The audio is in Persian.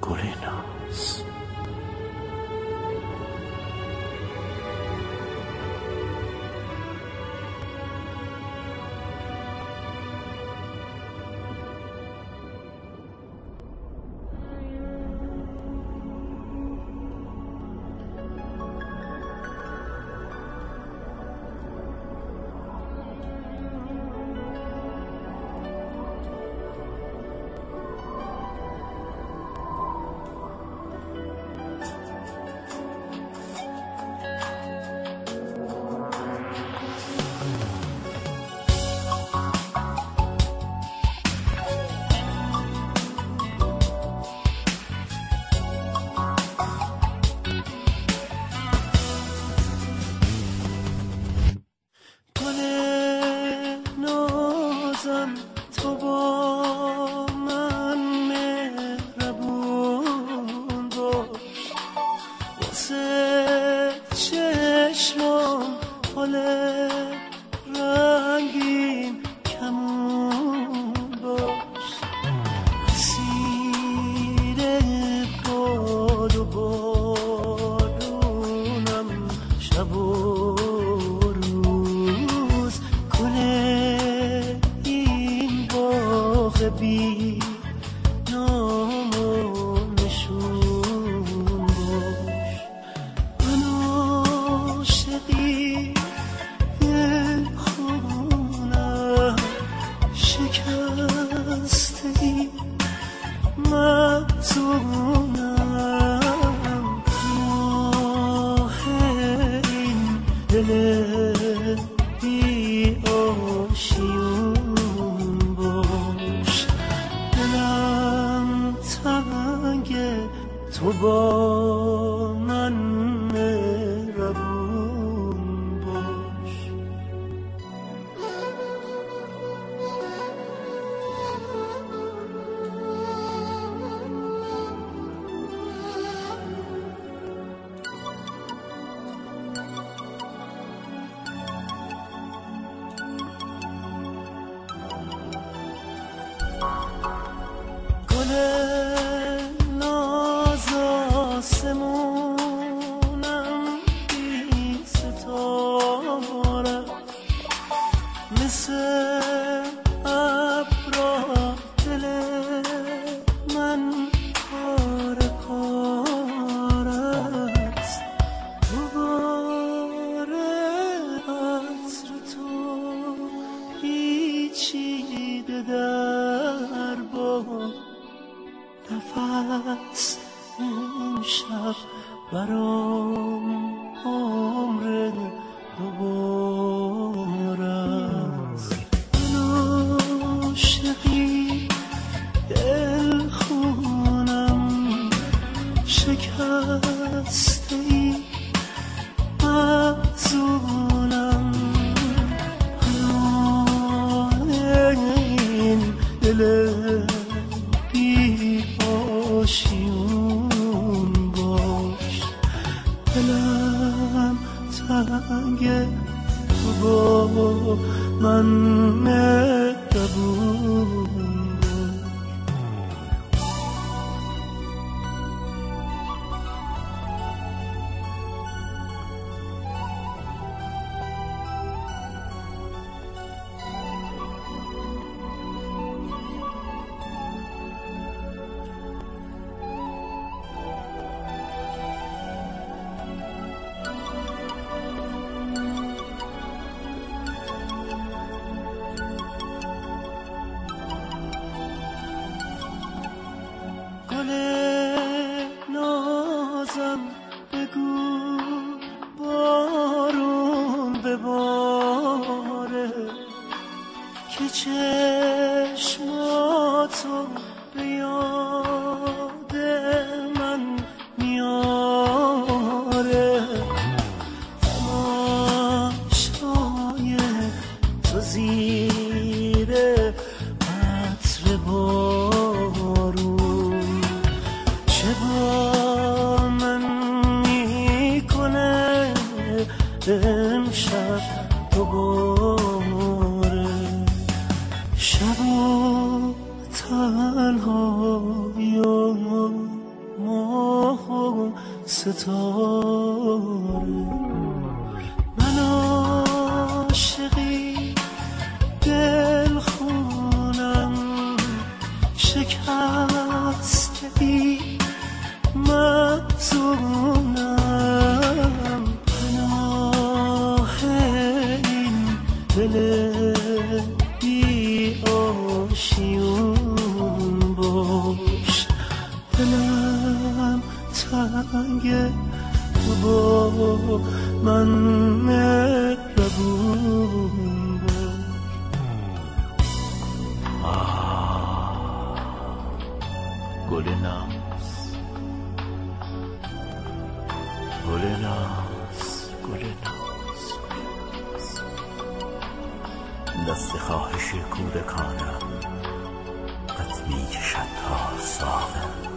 グレナス تو با نفس امشب برام عمر دوبار است. من عاشقی دل خونم شکسته ای مزونم الان این دل دلم تنگه تو با من مهربون داره که چشماتو به یاد من میاره. تماشای تو زیر عطر بارون چه با من می‌کنه امشب؟ دوباره. شبا تنها یا ما ستاره. من عاشقی دل خونم شکست. بی مزون من مهربون گل ناز. گل ناز. گل ناز. دست خواهش کودکانم قد می کشد تا ساغر.